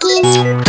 walking.